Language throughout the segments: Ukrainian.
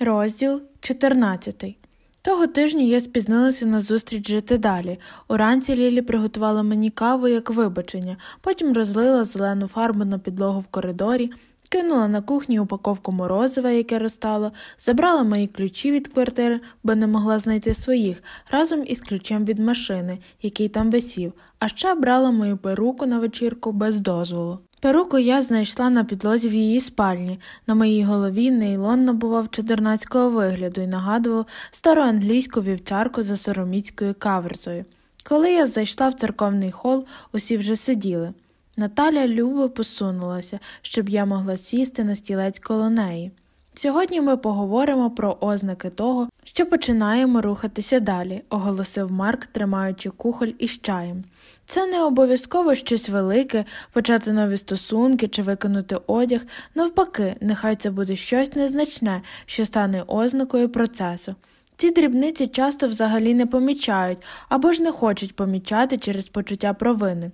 Розділ 14 Того тижня я спізнилася на зустріч жити далі. Уранці Лілі приготувала мені каву як вибачення, потім розлила зелену фарбу на підлогу в коридорі, кинула на кухні упаковку морозива, яке розтало, забрала мої ключі від квартири, бо не могла знайти своїх, разом із ключем від машини, який там висів, а ще брала мою перуку на вечірку без дозволу. Перуку я знайшла на підлозі в її спальні. На моїй голові нейлон набував чудернацького вигляду і нагадував стару англійську вівчарку за сороміцькою каверзою. Коли я зайшла в церковний хол, усі вже сиділи. Наталя любо посунулася, щоб я могла сісти на стілець коло неї. Сьогодні ми поговоримо про ознаки того, що починаємо рухатися далі, оголосив Марк, тримаючи кухоль із чаєм. Це не обов'язково щось велике, почати нові стосунки чи виконати одяг, навпаки, нехай це буде щось незначне, що стане ознакою процесу. Ці дрібниці часто взагалі не помічають або ж не хочуть помічати через почуття провини.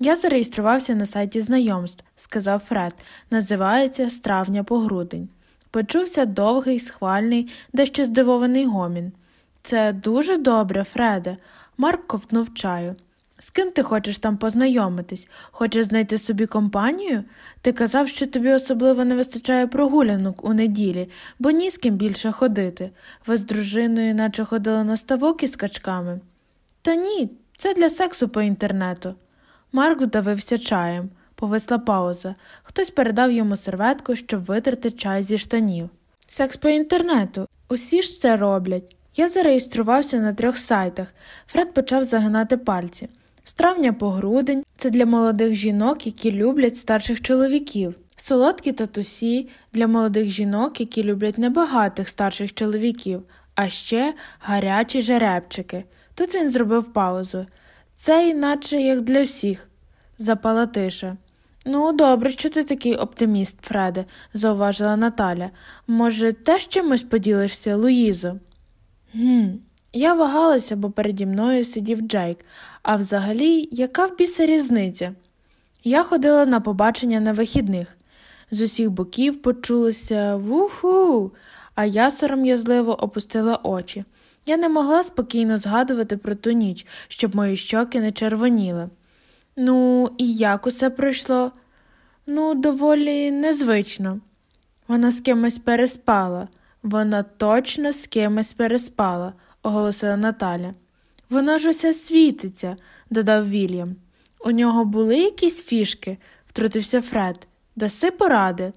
Я зареєструвався на сайті знайомств, сказав Фред, називається з травня по грудень. Почувся довгий, схвальний, дещо здивований гомін. Це дуже добре, Фреде. Марк ковтнув чаю. З ким ти хочеш там познайомитись? Хочеш знайти собі компанію? Ти казав, що тобі особливо не вистачає прогулянок у неділі, бо ні з ким більше ходити. Ви з дружиною наче ходили на ставок із качками. Та ні, це для сексу по інтернету. Марк вдавився чаєм. Повисла пауза. Хтось передав йому серветку, щоб витерти чай зі штанів. Секс по інтернету. Усі ж це роблять. Я зареєструвався на трьох сайтах. Фред почав загинати пальці. З травня по грудень це для молодих жінок, які люблять старших чоловіків. Солодкі татусі для молодих жінок, які люблять небагатих старших чоловіків, а ще гарячі жеребчики. Тут він зробив паузу. Це іначе як для всіх. Запала тиша. Ну, добре, що ти такий оптиміст, Фреде, зауважила Наталя. Може, теж чимось поділишся, Луїзо? Гм, я вагалася, бо переді мною сидів Джейк, а взагалі, яка в біса різниця? Я ходила на побачення на вихідних. З усіх боків почулося вуху, а я сором'язливо опустила очі. Я не могла спокійно згадувати про ту ніч, щоб мої щоки не червоніли. Ну, і як усе пройшло? Ну, доволі незвично. Вона з кимось переспала. Вона точно з кимось переспала, оголосила Наталя. Вона ж усе світиться, додав Вільям. У нього були якісь фішки, втрутився Фред. Даси поради.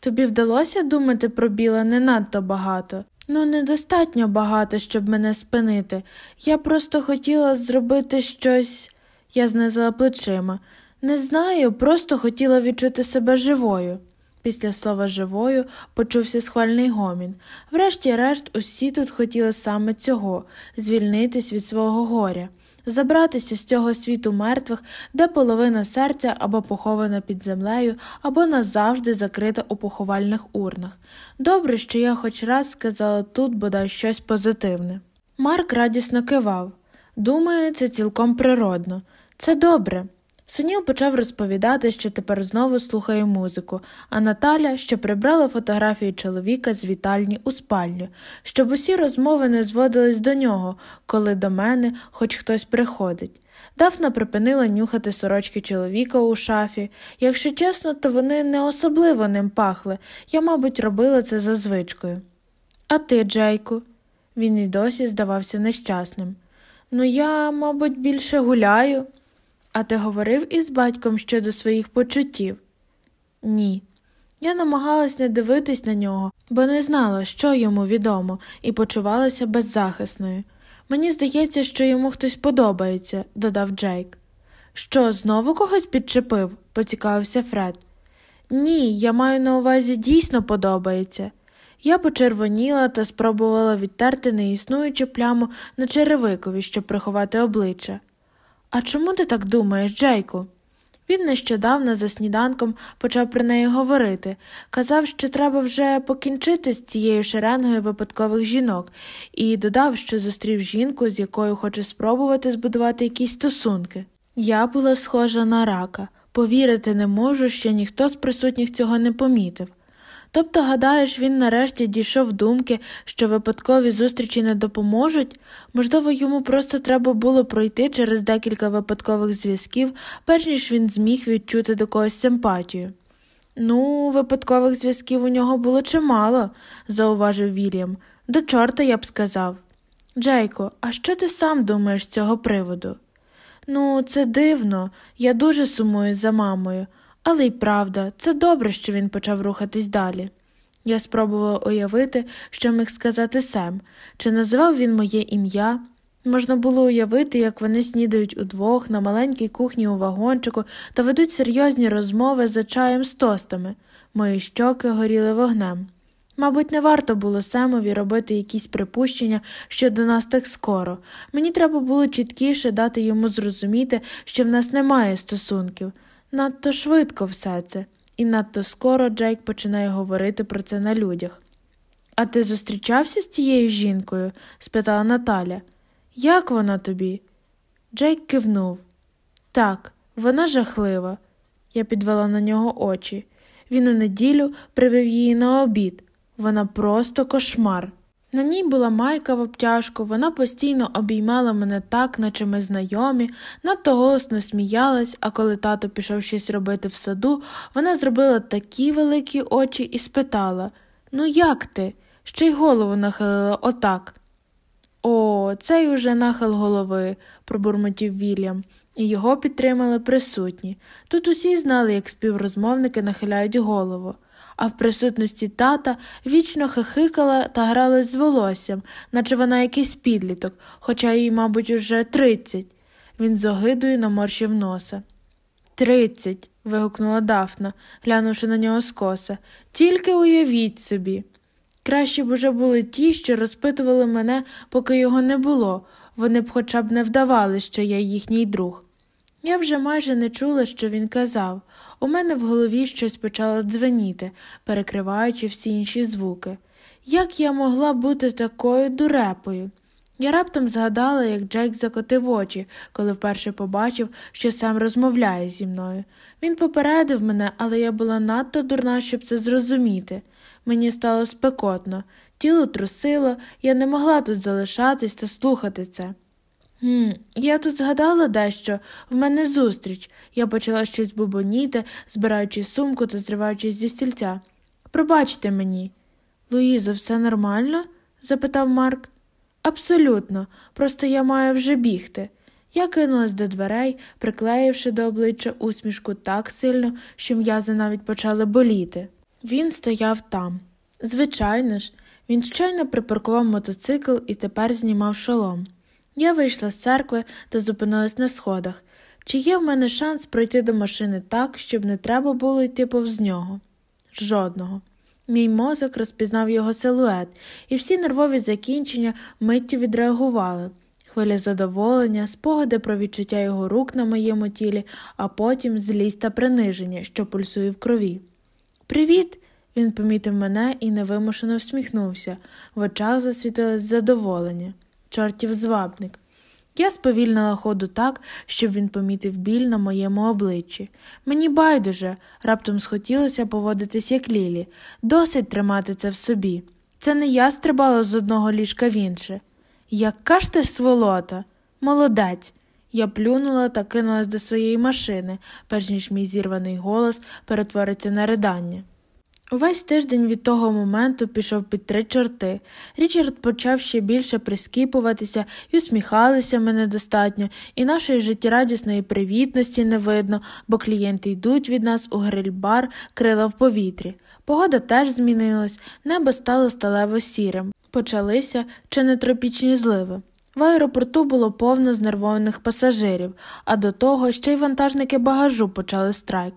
Тобі вдалося думати про біла не надто багато. Ну, недостатньо багато, щоб мене спинити. Я просто хотіла зробити щось. Я знизила плечима. Не знаю, просто хотіла відчути себе живою. Після слова живою почувся схвальний гомін. Врешті-решт, усі тут хотіли саме цього звільнитись від свого горя, забратися з цього світу мертвих, де половина серця або похована під землею, або назавжди закрита у поховальних урнах. Добре, що я хоч раз сказала тут бодай щось позитивне. Марк радісно кивав. Думаю, це цілком природно. Це добре. Суніл почав розповідати, що тепер знову слухає музику, а Наталя, що прибрала фотографії чоловіка з вітальні у спальню, щоб усі розмови не зводились до нього, коли до мене хоч хтось приходить. Дафна припинила нюхати сорочки чоловіка у шафі. Якщо чесно, то вони не особливо ним пахли, я, мабуть, робила це за звичкою. А ти, Джейку? Він і досі здавався нещасним. Ну, я, мабуть, більше гуляю. А ти говорив із батьком щодо своїх почуттів? Ні. Я намагалась не дивитись на нього, бо не знала, що йому відомо, і почувалася беззахисною. Мені здається, що йому хтось подобається, додав Джейк. Що, знову когось підчепив? поцікавився Фред. Ні, я маю на увазі дійсно подобається. Я почервоніла та спробувала відтерти неіснуючу пляму на черевикові, щоб приховати обличчя. А чому ти так думаєш, Джейку? Він нещодавно за сніданком почав про неї говорити, казав, що треба вже покінчити з цією шеренгою випадкових жінок, і додав, що зустрів жінку, з якою хоче спробувати збудувати якісь стосунки. Я була схожа на рака, повірити не можу, що ніхто з присутніх цього не помітив. Тобто, гадаєш, він нарешті дійшов думки, що випадкові зустрічі не допоможуть? Можливо, йому просто треба було пройти через декілька випадкових зв'язків, перш ніж він зміг відчути до когось симпатію. Ну, випадкових зв'язків у нього було чимало, зауважив Вільям. До чорта я б сказав. Джейко, а що ти сам думаєш з цього приводу? Ну, це дивно, я дуже сумую за мамою, але й правда, це добре, що він почав рухатись далі. Я спробувала уявити, що міг сказати Сем, чи називав він моє ім'я. Можна було уявити, як вони снідають удвох на маленькій кухні у вагончику та ведуть серйозні розмови за чаєм з тостами. Мої щоки горіли вогнем. Мабуть, не варто було Семові робити якісь припущення щодо нас так скоро. Мені треба було чіткіше дати йому зрозуміти, що в нас немає стосунків. Надто швидко все це, і надто скоро Джейк починає говорити про це на людях. А ти зустрічався з тією жінкою? спитала Наталя. Як вона тобі? Джейк кивнув. Так, вона жахлива. Я підвела на нього очі. Він у неділю привів її на обід. Вона просто кошмар. На ній була майка в обтяжку, вона постійно обіймала мене так, наче ми знайомі, надто голосно сміялась, а коли тато пішов щось робити в саду, вона зробила такі великі очі і спитала Ну, як ти? Ще й голову нахилила отак. О, цей уже нахил голови, пробурмотів Вільям, і його підтримали присутні. Тут усі знали, як співрозмовники нахиляють голову а в присутності тата вічно хихикала та гралась з волоссям, наче вона якийсь підліток, хоча їй, мабуть, уже тридцять. Він з огидою наморщив носа. Тридцять. вигукнула Дафна, глянувши на нього скоса. Тільки уявіть собі. Краще б уже були ті, що розпитували мене, поки його не було, вони б хоча б не вдавали, що я їхній друг. Я вже майже не чула, що він казав. У мене в голові щось почало дзвеніти, перекриваючи всі інші звуки. Як я могла бути такою дурепою? Я раптом згадала, як Джейк закотив очі, коли вперше побачив, що сам розмовляє зі мною. Він попередив мене, але я була надто дурна, щоб це зрозуміти. Мені стало спекотно, тіло трусило, я не могла тут залишатись та слухати це. Гм, Я тут згадала дещо, в мене зустріч. Я почала щось бубоніти, збираючи сумку та зриваючись зі стільця. Пробачте мені. Луїзо, все нормально? запитав Марк. Абсолютно, просто я маю вже бігти. Я кинулась до дверей, приклеївши до обличчя усмішку так сильно, що м'язи навіть почали боліти. Він стояв там. Звичайно ж, він щойно припаркував мотоцикл і тепер знімав шолом. Я вийшла з церкви та зупинилась на сходах. Чи є в мене шанс пройти до машини так, щоб не треба було йти повз нього? Жодного. Мій мозок розпізнав його силует, і всі нервові закінчення миттю відреагували. Хвиля задоволення, спогади про відчуття його рук на моєму тілі, а потім злість та приниження, що пульсує в крові. Привіт! Він помітив мене і невимушено всміхнувся, в очах засвітилось задоволення чортів звабник. Я сповільнила ходу так, щоб він помітив біль на моєму обличчі. Мені байдуже, раптом схотілося поводитись як Лілі, досить тримати це в собі. Це не я стрибала з одного ліжка в інше. Яка ж ти сволота? Молодець. Я плюнула та кинулась до своєї машини, перш ніж мій зірваний голос перетвориться на ридання. Увесь тиждень від того моменту пішов під три чорти. Річард почав ще більше прискіпуватися і усміхалися ми недостатньо, і нашої життєрадісної привітності не видно, бо клієнти йдуть від нас у гриль-бар, крила в повітрі. Погода теж змінилась, небо стало сталево сірим. Почалися чи не тропічні зливи. В аеропорту було повно знервованих пасажирів, а до того ще й вантажники багажу почали страйк.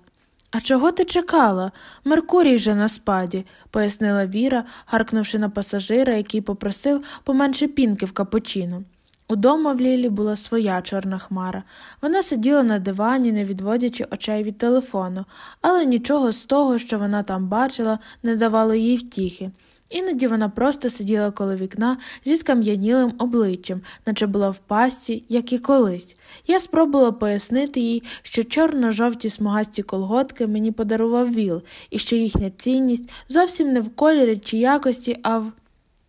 А чого ти чекала? Меркурій же на спаді, пояснила Віра, гаркнувши на пасажира, який попросив поменше пінки в капучино. Удома в Лілі була своя чорна хмара. Вона сиділа на дивані, не відводячи очей від телефону, але нічого з того, що вона там бачила, не давало їй втіхи. Іноді вона просто сиділа коло вікна зі скам'янілим обличчям, наче була в пастці, як і колись. Я спробувала пояснити їй, що чорно-жовті смугасті колготки мені подарував віл, і що їхня цінність зовсім не в кольорі чи якості, а в.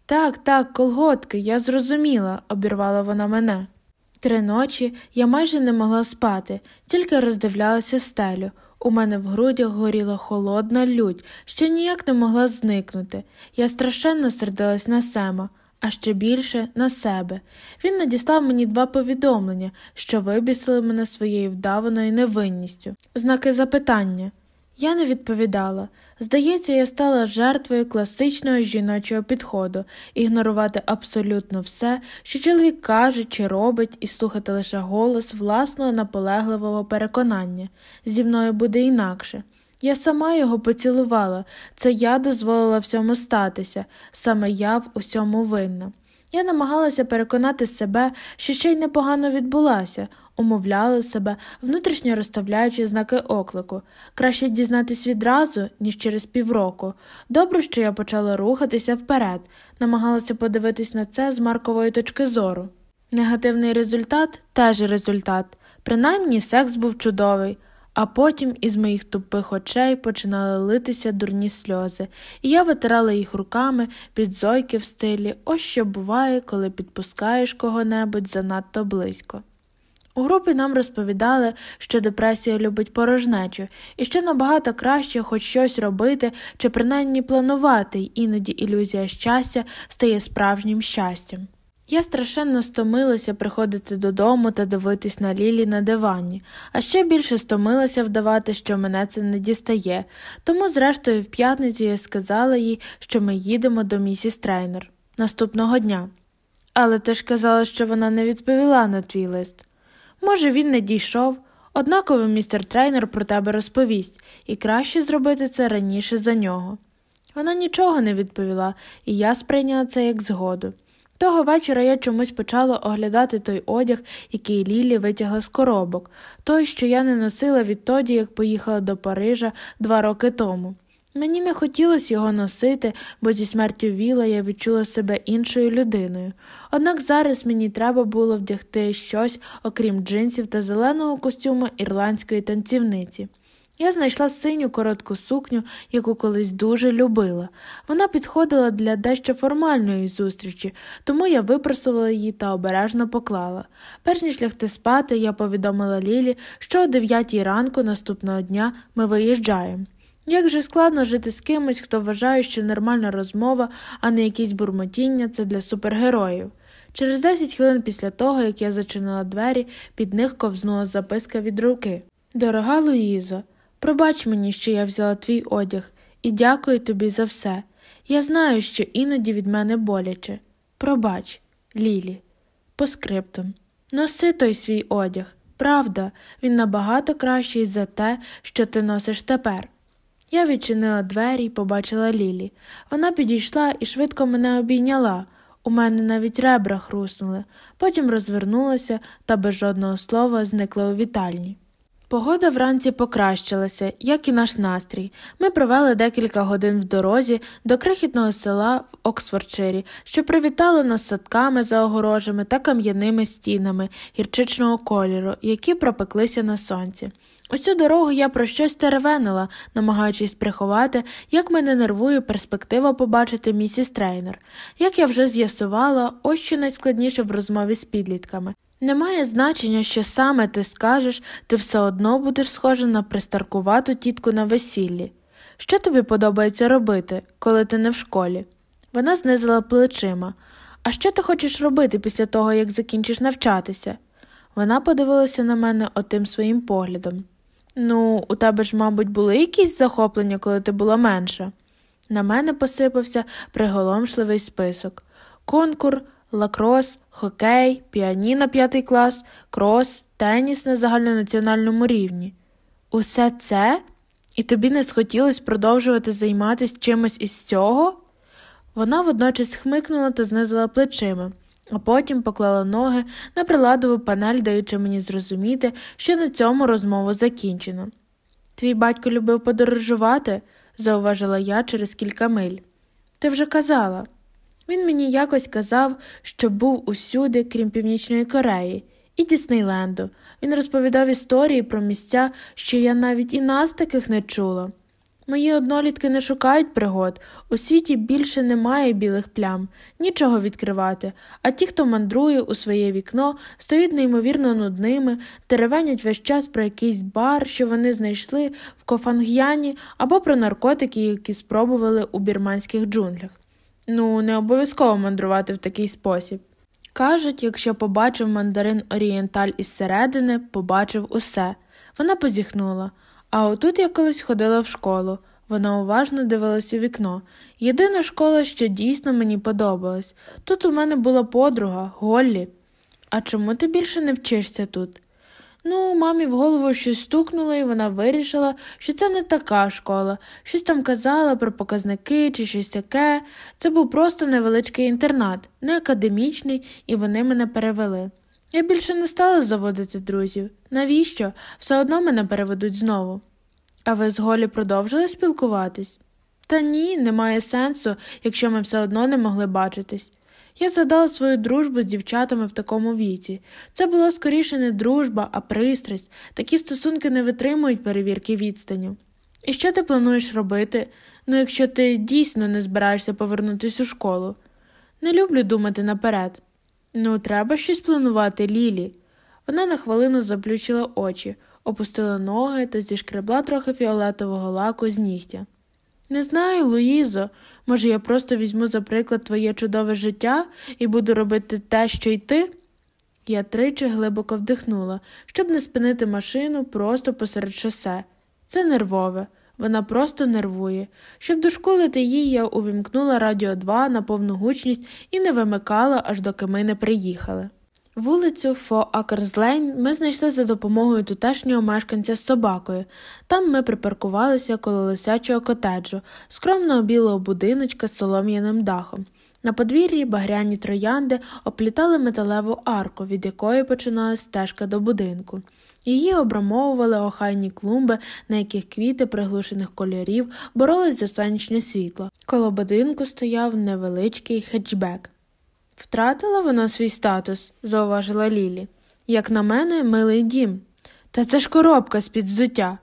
Так, так, колготки, я зрозуміла, обірвала вона мене. Три ночі я майже не могла спати, тільки роздивлялася стелю. У мене в грудях горіла холодна лють, що ніяк не могла зникнути. Я страшенно сердилась на Сема, а ще більше на себе. Він надіслав мені два повідомлення, що вибісили мене своєю вдаваною невинністю. Знаки запитання. Я не відповідала. Здається, я стала жертвою класичного жіночого підходу ігнорувати абсолютно все, що чоловік каже чи робить, і слухати лише голос власного наполегливого переконання зі мною буде інакше. Я сама його поцілувала, це я дозволила всьому статися, саме я в усьому винна. Я намагалася переконати себе, що ще й непогано відбулася, умовляла себе, внутрішньо розставляючи знаки оклику. Краще дізнатись відразу, ніж через півроку. Добре, що я почала рухатися вперед, намагалася подивитись на це з маркової точки зору. Негативний результат теж результат. Принаймні секс був чудовий. А потім із моїх тупих очей починали литися дурні сльози, і я витирала їх руками під зойки в стилі ось що буває, коли підпускаєш кого-небудь занадто близько. У групі нам розповідали, що депресія любить порожнечу, і що набагато краще хоч щось робити чи принаймні планувати, й іноді ілюзія щастя стає справжнім щастям. Я страшенно стомилася приходити додому та дивитись на Лілі на дивані, а ще більше стомилася вдавати, що мене це не дістає, тому, зрештою, в п'ятницю я сказала їй, що ми їдемо до місіс Трейнер наступного дня. Але ти ж казала, що вона не відповіла на твій лист. Може, він не дійшов, однаково містер Трейнер про тебе розповість, і краще зробити це раніше за нього. Вона нічого не відповіла, і я сприйняла це як згоду. Того вечора я чомусь почала оглядати той одяг, який Лілі витягла з коробок, той, що я не носила відтоді, як поїхала до Парижа два роки тому. Мені не хотілося його носити, бо зі смертю Віла я відчула себе іншою людиною. Однак зараз мені треба було вдягти щось, окрім джинсів та зеленого костюму ірландської танцівниці. Я знайшла синю коротку сукню, яку колись дуже любила. Вона підходила для дещо формальної зустрічі, тому я випросувала її та обережно поклала. Перш ніж лягти спати, я повідомила Лілі, що о дев'ятій ранку наступного дня ми виїжджаємо. Як же складно жити з кимось, хто вважає, що нормальна розмова, а не якісь бурмотіння це для супергероїв. Через 10 хвилин після того, як я зачинила двері, під них ковзнула записка від руки. Дорога Луїза, пробач мені, що я взяла твій одяг, і дякую тобі за все. Я знаю, що іноді від мене боляче. Пробач, Лілі, по скриптум. Носи той свій одяг. Правда, він набагато кращий за те, що ти носиш тепер. Я відчинила двері і побачила Лілі. Вона підійшла і швидко мене обійняла. У мене навіть ребра хруснули, потім розвернулася та без жодного слова зникла у вітальні. Погода вранці покращилася, як і наш настрій. Ми провели декілька годин в дорозі до крихітного села в Оксфордширі, що привітало нас садками за огорожами та кам'яними стінами гірчичного кольору, які пропеклися на сонці. Усю дорогу я про щось теревенила, намагаючись приховати, як мене нервує перспектива побачити місіс трейнер. Як я вже з'ясувала, ось що найскладніше в розмові з підлітками. Немає значення, що саме ти скажеш, ти все одно будеш схожа на пристаркувату тітку на весіллі. Що тобі подобається робити, коли ти не в школі? Вона знизила плечима. А що ти хочеш робити після того, як закінчиш навчатися? Вона подивилася на мене отим своїм поглядом. Ну, у тебе ж, мабуть, були якісь захоплення, коли ти була менша. На мене посипався приголомшливий список конкур, лакрос, хокей, піаніно п'ятий клас, крос, теніс на загальнонаціональному рівні. Усе це? І тобі не схотілося продовжувати займатися чимось із цього? Вона водночас хмикнула та знизила плечима а потім поклала ноги на приладову панель, даючи мені зрозуміти, що на цьому розмову закінчено. Твій батько любив подорожувати, зауважила я через кілька миль. Ти вже казала. Він мені якось казав, що був усюди, крім Північної Кореї, і Діснейленду. Він розповідав історії про місця, що я навіть і нас таких не чула. Мої однолітки не шукають пригод, у світі більше немає білих плям, нічого відкривати, а ті, хто мандрує у своє вікно, стоять неймовірно нудними, теревенять весь час про якийсь бар, що вони знайшли в Кофанг'яні, або про наркотики, які спробували у бірманських джунглях. Ну, не обов'язково мандрувати в такий спосіб. Кажуть, якщо побачив мандарин Орієнталь із середини, побачив усе. Вона позіхнула. А отут я колись ходила в школу. Вона уважно дивилась у вікно. Єдина школа, що дійсно мені подобалась. Тут у мене була подруга, Голлі. А чому ти більше не вчишся тут? Ну, мамі в голову щось стукнуло, і вона вирішила, що це не така школа, щось там казала про показники чи щось таке. Це був просто невеличкий інтернат, не академічний, і вони мене перевели. Я більше не стала заводити друзів. Навіщо? Все одно мене переведуть знову. А ви з Голі продовжили спілкуватись? Та ні, немає сенсу, якщо ми все одно не могли бачитись. Я згадала свою дружбу з дівчатами в такому віці. Це була скоріше не дружба, а пристрасть. Такі стосунки не витримують перевірки відстаню. І що ти плануєш робити? Ну, якщо ти дійсно не збираєшся повернутись у школу? Не люблю думати наперед. Ну, треба щось планувати, Лілі. Вона на хвилину заплющила очі, опустила ноги та зішкребла трохи фіолетового лаку з нігтя. Не знаю, Луїзо, може, я просто візьму, за приклад, твоє чудове життя і буду робити те, що й ти? Я тричі глибоко вдихнула, щоб не спинити машину просто посеред шосе. Це нервове, вона просто нервує. Щоб дошколити її, я увімкнула радіо 2 на повну гучність і не вимикала, аж доки ми не приїхали. Вулицю Фо Акерзлейн ми знайшли за допомогою тутешнього мешканця з собакою. Там ми припаркувалися коло лисячого котеджу, скромного білого будиночка з солом'яним дахом. На подвір'ї багряні троянди оплітали металеву арку, від якої починалась стежка до будинку. Її обрамовували охайні клумби, на яких квіти приглушених кольорів боролись за сонячне світло. Коло будинку стояв невеличкий хетчбек. Втратила вона свій статус, зауважила Лілі. Як на мене, милий дім. Та це ж коробка з під взуття.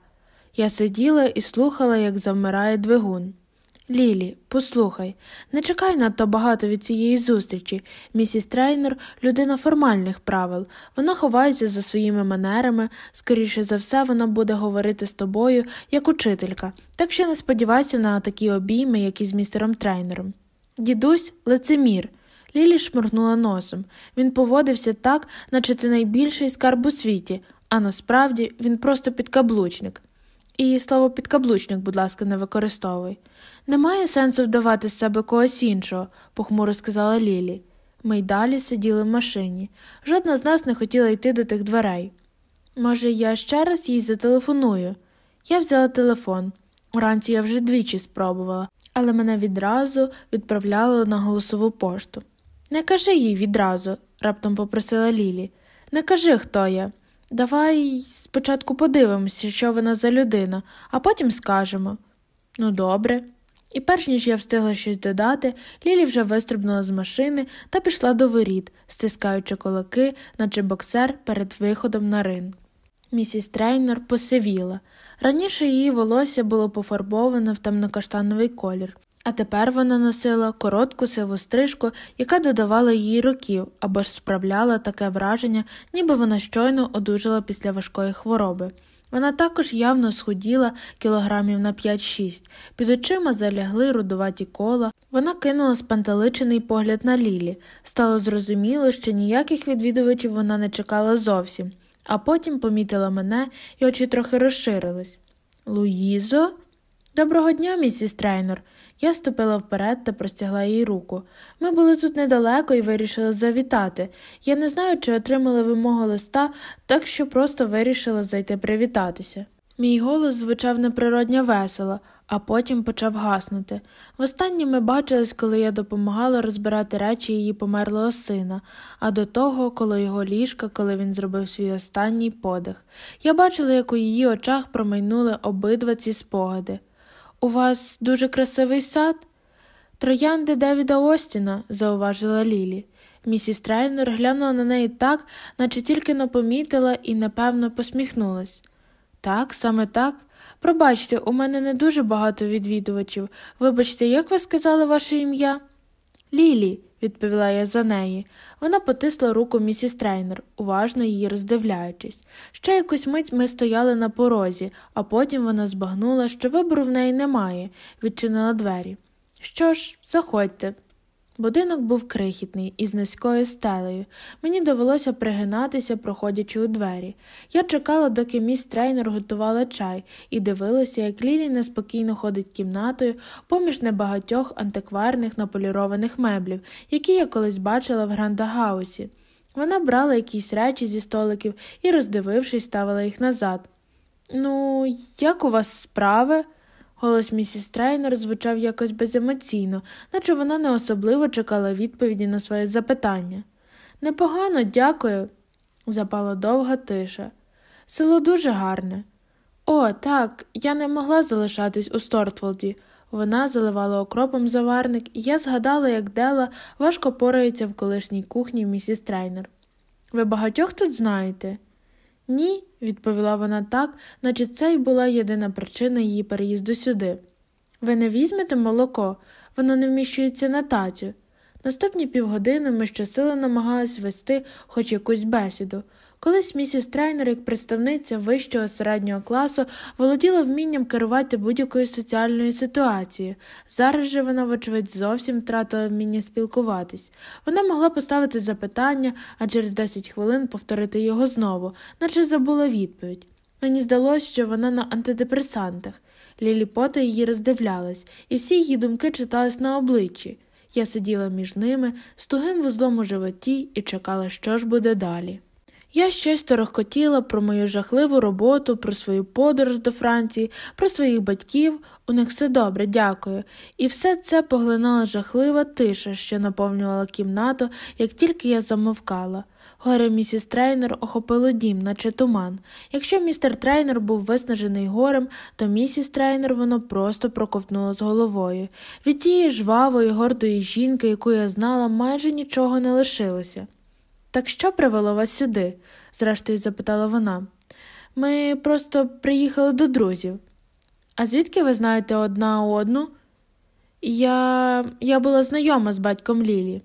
Я сиділа і слухала, як завмирає двигун. Лілі, послухай, не чекай надто багато від цієї зустрічі. Місіс Трейнер людина формальних правил. Вона ховається за своїми манерами, скоріше за все, вона буде говорити з тобою як учителька, так що не сподівайся на такі обійми, як із містером трейнером. Дідусь лицемір. Лілі шморгнула носом. Він поводився так, наче ти найбільший скарб у світі, а насправді він просто підкаблучник. І слово підкаблучник, будь ласка, не використовуй. Немає сенсу вдавати з себе когось іншого, похмуро сказала Лілі. Ми й далі сиділи в машині. Жодна з нас не хотіла йти до тих дверей. Може, я ще раз їй зателефоную. Я взяла телефон. Уранці я вже двічі спробувала, але мене відразу відправляли на голосову пошту. Не кажи їй відразу, раптом попросила Лілі. Не кажи, хто я. Давай спочатку подивимося, що вона за людина, а потім скажемо. Ну, добре. І перш ніж я встигла щось додати, Лілі вже вистрибнула з машини та пішла до воріт, стискаючи кулаки, наче боксер перед виходом на ринг. Місіс Трейнер посивіла. Раніше її волосся було пофарбоване в темнокаштановий колір, а тепер вона носила коротку сиву стрижку, яка додавала їй років або ж справляла таке враження, ніби вона щойно одужала після важкої хвороби. Вона також явно схуділа кілограмів на 5-6, під очима залягли рудуваті кола. Вона кинула спантеличений погляд на Лілі. Стало зрозуміло, що ніяких відвідувачів вона не чекала зовсім, а потім помітила мене і очі трохи розширились. Луїзо? Доброго дня, місіс Трейнер. Я ступила вперед та простягла їй руку. Ми були тут недалеко і вирішили завітати. Я не знаю, чи отримали ви мого листа, так що просто вирішила зайти привітатися. Мій голос звучав неприродньо весело, а потім почав гаснути. Востаннє ми бачились, коли я допомагала розбирати речі її померлого сина, а до того, коло його ліжка, коли він зробив свій останній подих. Я бачила, як у її очах промайнули обидва ці спогади. У вас дуже красивий сад? Троянди Девіда Остіна, зауважила Лілі. Місіс Трейнер глянула на неї так, наче тільки не помітила і, напевно, посміхнулась. Так, саме так. Пробачте, у мене не дуже багато відвідувачів. Вибачте, як ви сказали ваше ім'я? Лілі, відповіла я за неї. Вона потисла руку місіс Трейнер, уважно її роздивляючись. Ще якусь мить ми стояли на порозі, а потім вона збагнула, що вибору в неї немає, відчинила двері. Що ж, заходьте. Будинок був крихітний із низькою стелею. Мені довелося пригинатися, проходячи у двері. Я чекала, доки міс Трейнер готувала чай, і дивилася, як Лілі неспокійно ходить кімнатою поміж небагатьох антикварних наполірованих меблів, які я колись бачила в Грандагаусі. Вона брала якісь речі зі столиків і, роздивившись, ставила їх назад. Ну, як у вас справи? Голос місіс Трейнер звучав якось беземоційно, наче вона не особливо чекала відповіді на своє запитання. Непогано, дякую, запала довга тиша. Село дуже гарне. О, так, я не могла залишатись у Стортволді. Вона заливала окропом заварник, і я згадала, як Дела важко порається в колишній кухні місіс Трейнер. Ви багатьох тут знаєте? Ні, відповіла вона так, наче це й була єдина причина її переїзду сюди. Ви не візьмете молоко, воно не вміщується на тацю. Наступні півгодини ми щосили намагалися вести хоч якусь бесіду. Колись місіс Трейнер, як представниця вищого середнього класу, володіла вмінням керувати будь-якою соціальною ситуацією. Зараз же вона, вочевидь, зовсім втратила вміння спілкуватись. Вона могла поставити запитання, а через 10 хвилин повторити його знову, наче забула відповідь. Мені здалося, що вона на антидепресантах. Лілі Пота її роздивлялась, і всі її думки читались на обличчі. Я сиділа між ними з тугим вузлом у животі і чекала, що ж буде далі. Я щось торохкотіла про мою жахливу роботу, про свою подорож до Франції, про своїх батьків, у них все добре, дякую. І все це поглинала жахлива тиша, що наповнювала кімнату, як тільки я замовкала. Горе місіс Трейнер охопило дім, наче туман. Якщо містер Трейнер був виснажений горем, то місіс Трейнер воно просто проковтнуло з головою. Від тієї жвавої, гордої жінки, яку я знала, майже нічого не лишилося. Так що привело вас сюди? зрештою запитала вона. Ми просто приїхали до друзів. А звідки ви знаєте одна одну? Я Я була знайома з батьком Лілі.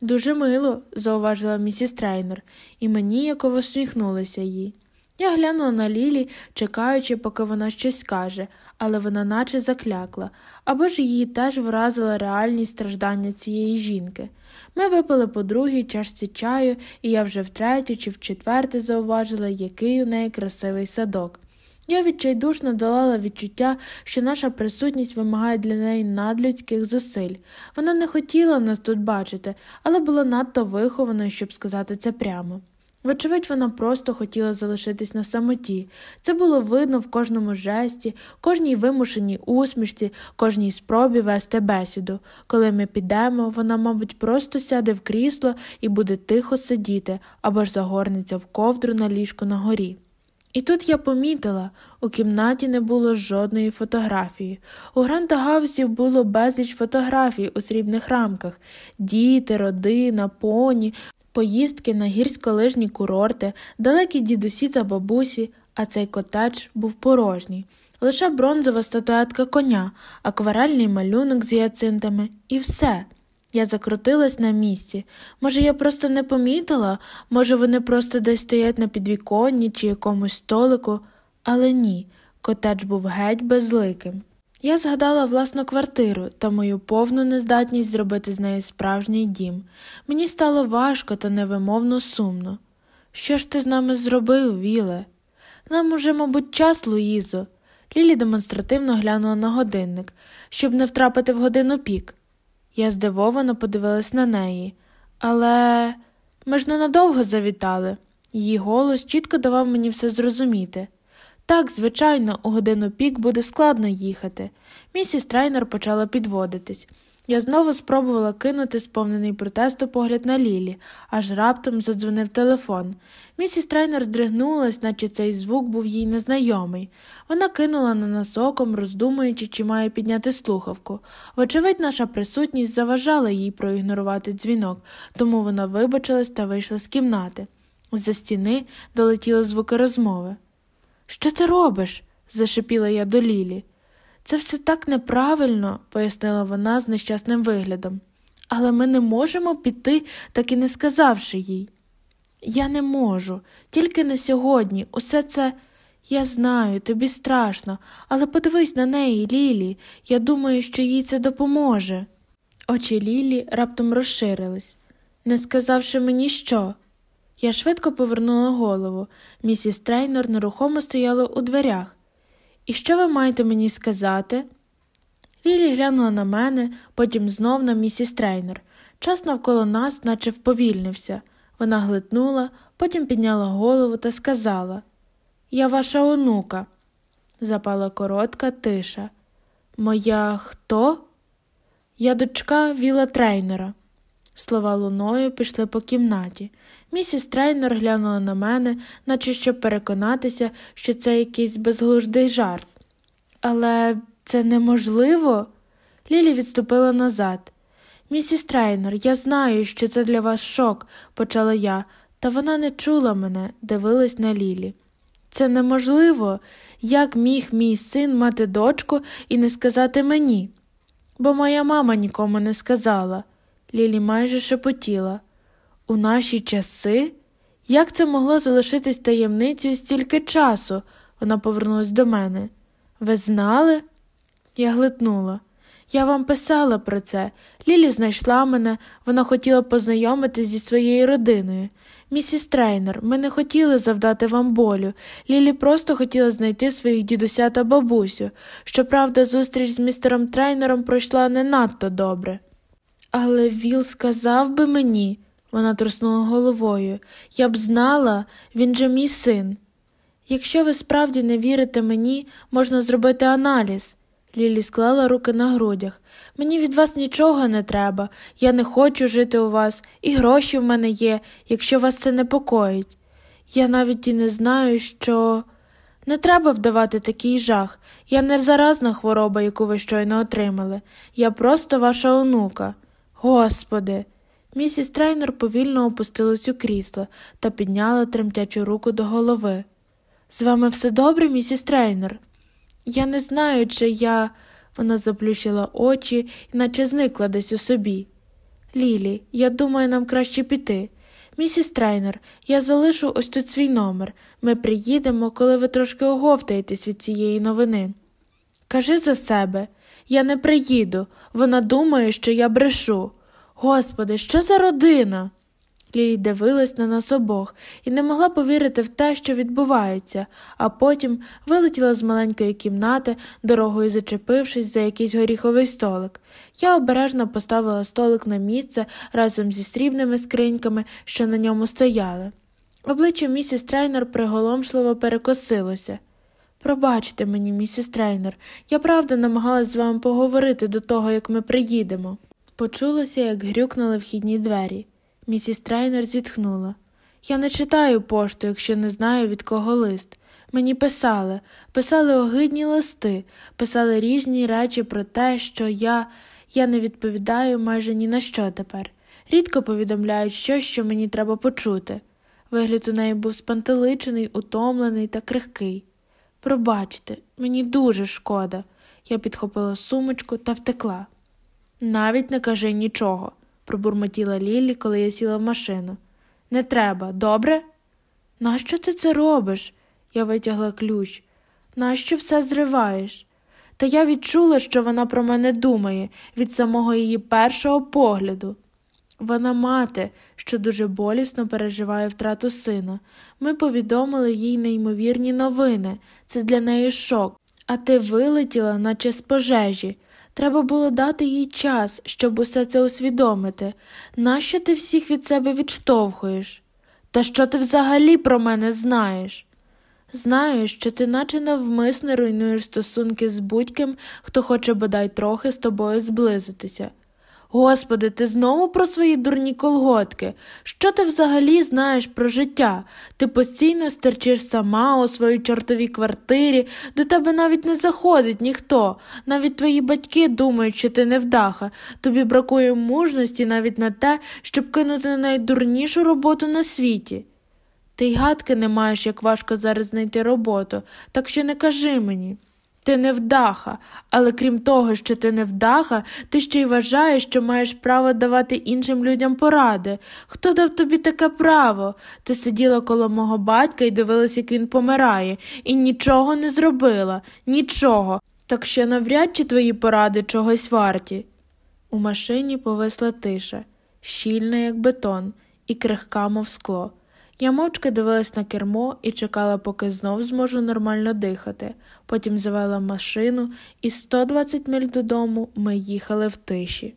Дуже мило, зауважила місіс Трейнер, і мені яково всміхнулася їй. Я глянула на Лілі, чекаючи, поки вона щось скаже, але вона наче заклякла, або ж її теж вразила реальність страждання цієї жінки. Ми випили по другій чашці чаю, і я вже втретє чи вчетверте зауважила, який у неї красивий садок. Я відчайдушно долала відчуття, що наша присутність вимагає для неї надлюдських зусиль. Вона не хотіла нас тут бачити, але була надто вихованою, щоб сказати це прямо. Вочевидь, вона просто хотіла залишитись на самоті. Це було видно в кожному жесті, кожній вимушеній усмішці, кожній спробі вести бесіду. Коли ми підемо, вона, мабуть, просто сяде в крісло і буде тихо сидіти або ж загорнеться в ковдру на ліжку на горі. І тут я помітила, у кімнаті не було жодної фотографії. У Гранта Гаусі було безліч фотографій у срібних рамках діти, родина, поні, поїздки на гірськолижні курорти, далекі дідусі та бабусі, а цей котедж був порожній. Лише бронзова статуетка коня, акварельний малюнок з гіацинтами і все. Я закрутилась на місці. Може, я просто не помітила, може, вони просто десь стоять на підвіконні чи якомусь столику, але ні, котедж був геть безликим. Я згадала власну квартиру та мою повну нездатність зробити з неї справжній дім. Мені стало важко та невимовно сумно. Що ж ти з нами зробив, Віле? Нам уже, мабуть, час, Луїзо. Лілі демонстративно глянула на годинник, щоб не втрапити в годину пік. Я здивовано подивилась на неї. Але ми ж ненадовго завітали. Її голос чітко давав мені все зрозуміти. Так, звичайно, у годину пік буде складно їхати. Місіс трейнер почала підводитись. Я знову спробувала кинути сповнений протесту погляд на Лілі, аж раптом задзвонив телефон. Місіс Трейнер здригнулась, наче цей звук був їй незнайомий. Вона кинула на нас оком, роздумуючи, чи має підняти слухавку. Вочевидь, наша присутність заважала їй проігнорувати дзвінок, тому вона вибачилась та вийшла з кімнати. З-за стіни долетіли звуки розмови. Що ти робиш? зашипіла я до Лілі. Це все так неправильно, пояснила вона з нещасним виглядом. Але ми не можемо піти, так і не сказавши їй. Я не можу, тільки не сьогодні. Усе це. Я знаю, тобі страшно, але подивись на неї, Лілі. Я думаю, що їй це допоможе. Очі Лілі раптом розширились, не сказавши мені що. Я швидко повернула голову. Місіс Трейнор нерухомо стояла у дверях. І що ви маєте мені сказати? Лілі глянула на мене, потім знов на місіс Трейнор. Час навколо нас, наче вповільнився. Вона глитнула, потім підняла голову та сказала Я ваша онука. Запала коротка тиша. Моя хто? Я дочка Віла Трейнера. Слова луною пішли по кімнаті. Місіс Трейнер глянула на мене, наче щоб переконатися, що це якийсь безглуздий жарт. Але це неможливо. Лілі відступила назад. Місіс Трейнер, я знаю, що це для вас шок, почала я, та вона не чула мене, дивилась на Лілі. Це неможливо, як міг мій син мати дочку і не сказати мені, бо моя мама нікому не сказала. Лілі майже шепотіла. У наші часи? Як це могло залишитись таємницею стільки часу? Вона повернулась до мене. Ви знали? Я глитнула. Я вам писала про це. Лілі знайшла мене, вона хотіла познайомитись зі своєю родиною. Місіс Трейнер, ми не хотіли завдати вам болю. Лілі просто хотіла знайти своїх дідуся та бабусю. Щоправда, зустріч з містером Трейнером пройшла не надто добре. Але Віл сказав би мені, вона труснула головою, я б знала, він же мій син. Якщо ви справді не вірите мені, можна зробити аналіз. Лілі склала руки на грудях. Мені від вас нічого не треба, я не хочу жити у вас, і гроші в мене є, якщо вас це непокоїть. Я навіть і не знаю, що. Не треба вдавати такий жах. Я не заразна хвороба, яку ви щойно отримали. Я просто ваша онука. Господи. Місіс Трейнер повільно опустилась у крісло та підняла тремтячу руку до голови. З вами все добре, місіс Трейнер? Я не знаю, чи я. Вона заплющила очі наче зникла десь у собі. Лілі, я думаю, нам краще піти. Місіс Трейнер, я залишу ось тут свій номер. Ми приїдемо, коли ви трошки оговтаєтесь від цієї новини. Кажи за себе, я не приїду. Вона думає, що я брешу. Господи, що за родина? Лілі дивилась на нас обох і не могла повірити в те, що відбувається, а потім вилетіла з маленької кімнати, дорогою зачепившись за якийсь горіховий столик. Я обережно поставила столик на місце разом зі срібними скриньками, що на ньому стояли. Обличчя місіс Трейнер приголомшливо перекосилося. Пробачте мені, місіс Трейнер, я правда намагалась з вами поговорити до того, як ми приїдемо. Почулося, як грюкнули вхідні двері. Місіс Трейнер зітхнула. Я не читаю пошту, якщо не знаю, від кого лист. Мені писали, писали огидні листи, писали різні речі про те, що я я не відповідаю майже ні на що тепер. Рідко повідомляють щось, що мені треба почути. Вигляд у неї був спантеличений, утомлений та крихкий. Пробачте, мені дуже шкода. Я підхопила сумочку та втекла. Навіть не кажи нічого пробурмотіла Лілі, коли я сіла в машину. Не треба, добре? Нащо ти це робиш? Я витягла ключ. Нащо все зриваєш? Та я відчула, що вона про мене думає від самого її першого погляду. Вона мати, що дуже болісно переживає втрату сина. Ми повідомили їй неймовірні новини. Це для неї шок. А ти вилетіла, наче з пожежі. Треба було дати їй час, щоб усе це усвідомити. Нащо ти всіх від себе відштовхуєш? Та що ти взагалі про мене знаєш? Знаю, що ти наче навмисно руйнуєш стосунки з будь-ким, хто хоче бодай трохи з тобою зблизитися. Господи, ти знову про свої дурні колготки. Що ти взагалі знаєш про життя? Ти постійно стерчиш сама у своїй чортовій квартирі, до тебе навіть не заходить ніхто. Навіть твої батьки думають, що ти невдаха. Тобі бракує мужності навіть на те, щоб кинути найдурнішу роботу на світі. Ти й гадки не маєш, як важко зараз знайти роботу, так що не кажи мені. Ти невдаха, але крім того, що ти невдаха, ти ще й вважаєш, що маєш право давати іншим людям поради. Хто дав тобі таке право? Ти сиділа коло мого батька і дивилась, як він помирає, і нічого не зробила, нічого. Так що навряд чи твої поради чогось варті. У машині повисла тиша, щільна, як бетон, і крихка, мов скло. Я мовчки дивилась на кермо і чекала, поки знов зможу нормально дихати. Потім завела машину, і 120 миль додому ми їхали в тиші.